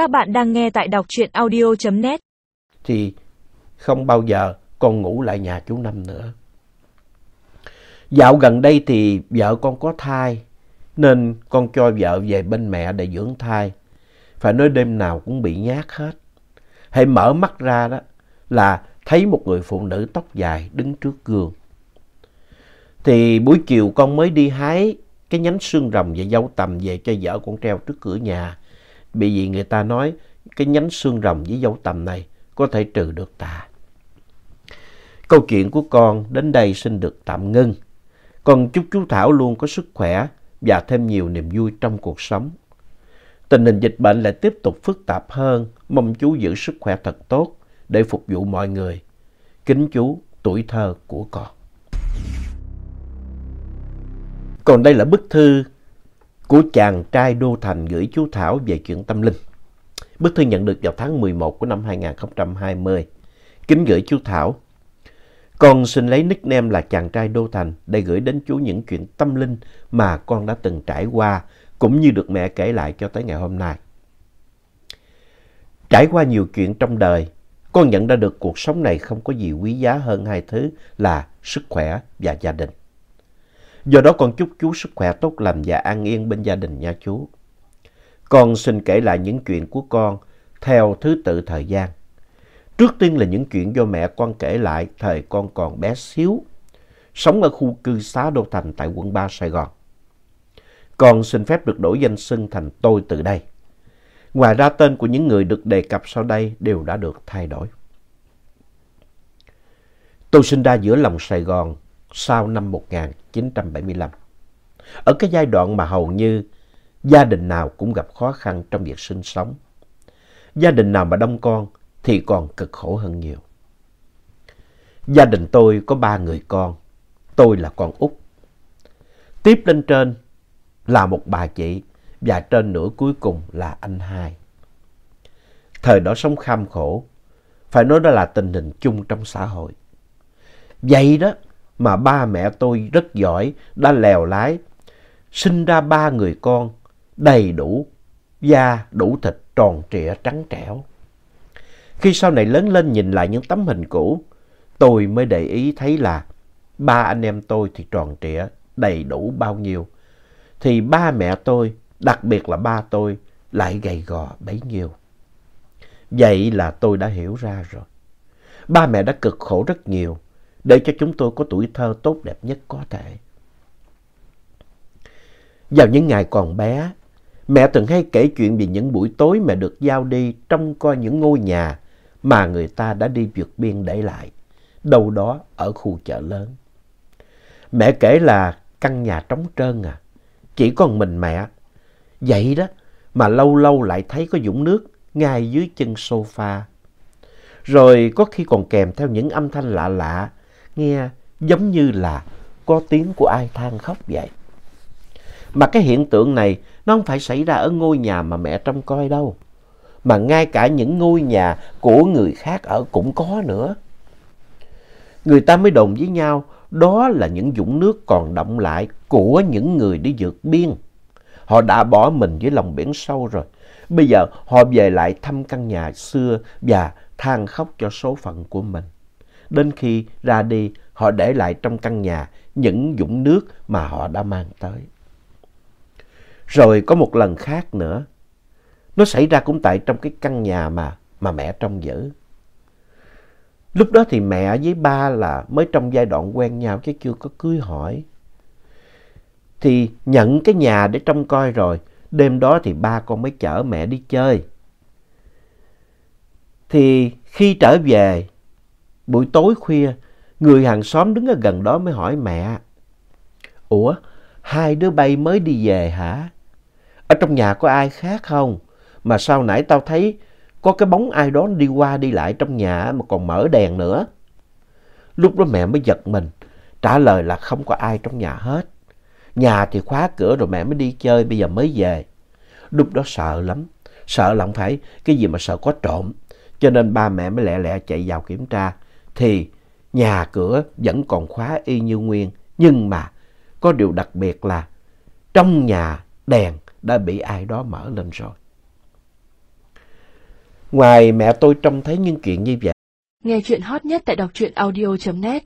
Các bạn đang nghe tại đọc truyện audio.net. Thì không bao giờ con ngủ lại nhà chú Năm nữa. Dạo gần đây thì vợ con có thai, nên con cho vợ về bên mẹ để dưỡng thai. Phải nói đêm nào cũng bị nhát hết. Hãy mở mắt ra đó là thấy một người phụ nữ tóc dài đứng trước gương. Thì buổi chiều con mới đi hái cái nhánh xương rồng và dâu tầm về cho vợ con treo trước cửa nhà. Bởi vì người ta nói cái nhánh xương rồng với dấu tầm này có thể trừ được tà. Câu chuyện của con đến đây xin được tạm ngưng. Con chúc chú Thảo luôn có sức khỏe và thêm nhiều niềm vui trong cuộc sống. Tình hình dịch bệnh lại tiếp tục phức tạp hơn, mong chú giữ sức khỏe thật tốt để phục vụ mọi người. Kính chú, tuổi thơ của con. Còn đây là bức thư của chàng trai Đô Thành gửi chú Thảo về chuyện tâm linh. Bức thư nhận được vào tháng 11 của năm 2020. Kính gửi chú Thảo. Con xin lấy nickname là chàng trai Đô Thành để gửi đến chú những chuyện tâm linh mà con đã từng trải qua cũng như được mẹ kể lại cho tới ngày hôm nay. Trải qua nhiều chuyện trong đời, con nhận ra được cuộc sống này không có gì quý giá hơn hai thứ là sức khỏe và gia đình. Do đó con chúc chú sức khỏe tốt lành và an yên bên gia đình nha chú. Con xin kể lại những chuyện của con theo thứ tự thời gian. Trước tiên là những chuyện do mẹ con kể lại thời con còn bé xíu, sống ở khu cư xá Đô Thành tại quận 3 Sài Gòn. Con xin phép được đổi danh xưng thành tôi từ đây. Ngoài ra tên của những người được đề cập sau đây đều đã được thay đổi. Tôi sinh ra giữa lòng Sài Gòn sau năm 1975. Ở cái giai đoạn mà hầu như gia đình nào cũng gặp khó khăn trong việc sinh sống. Gia đình nào mà đông con thì còn cực khổ hơn nhiều. Gia đình tôi có ba người con, tôi là con út. Tiếp lên trên là một bà chị và trên nửa cuối cùng là anh hai. Thời đó sống kham khổ, phải nói đó là tình hình chung trong xã hội. Vậy đó mà ba mẹ tôi rất giỏi, đã lèo lái, sinh ra ba người con đầy đủ, da đủ thịt tròn trịa trắng trẻo. Khi sau này lớn lên nhìn lại những tấm hình cũ, tôi mới để ý thấy là ba anh em tôi thì tròn trịa, đầy đủ bao nhiêu. Thì ba mẹ tôi, đặc biệt là ba tôi, lại gầy gò bấy nhiêu. Vậy là tôi đã hiểu ra rồi. Ba mẹ đã cực khổ rất nhiều để cho chúng tôi có tuổi thơ tốt đẹp nhất có thể. Vào những ngày còn bé, mẹ từng hay kể chuyện về những buổi tối mẹ được giao đi trông coi những ngôi nhà mà người ta đã đi vượt biên để lại, đâu đó ở khu chợ lớn. Mẹ kể là căn nhà trống trơn à, chỉ còn mình mẹ. Vậy đó mà lâu lâu lại thấy có dũng nước ngay dưới chân sofa. Rồi có khi còn kèm theo những âm thanh lạ lạ, nghe giống như là có tiếng của ai than khóc vậy. Mà cái hiện tượng này, nó không phải xảy ra ở ngôi nhà mà mẹ trông coi đâu. Mà ngay cả những ngôi nhà của người khác ở cũng có nữa. Người ta mới đồn với nhau, đó là những dũng nước còn động lại của những người đi vượt biên. Họ đã bỏ mình dưới lòng biển sâu rồi. Bây giờ họ về lại thăm căn nhà xưa và than khóc cho số phận của mình. Đến khi ra đi, họ để lại trong căn nhà những dũng nước mà họ đã mang tới. Rồi có một lần khác nữa, nó xảy ra cũng tại trong cái căn nhà mà, mà mẹ trông giữ. Lúc đó thì mẹ với ba là mới trong giai đoạn quen nhau chứ chưa có cưới hỏi. Thì nhận cái nhà để trông coi rồi, đêm đó thì ba con mới chở mẹ đi chơi. Thì khi trở về, buổi tối khuya, người hàng xóm đứng ở gần đó mới hỏi mẹ. Ủa, hai đứa bay mới đi về hả? Ở trong nhà có ai khác không? Mà sao nãy tao thấy có cái bóng ai đó đi qua đi lại trong nhà mà còn mở đèn nữa. Lúc đó mẹ mới giật mình, trả lời là không có ai trong nhà hết. Nhà thì khóa cửa rồi mẹ mới đi chơi, bây giờ mới về. Lúc đó sợ lắm, sợ là không phải cái gì mà sợ có trộm. Cho nên ba mẹ mới lẹ lẹ chạy vào kiểm tra. Thì nhà cửa vẫn còn khóa y như nguyên. Nhưng mà có điều đặc biệt là trong nhà đèn đã bị ai đó mở lên rồi. Ngoài mẹ tôi trông thấy những chuyện như vậy, Nghe chuyện hot nhất tại đọc truyện audio.net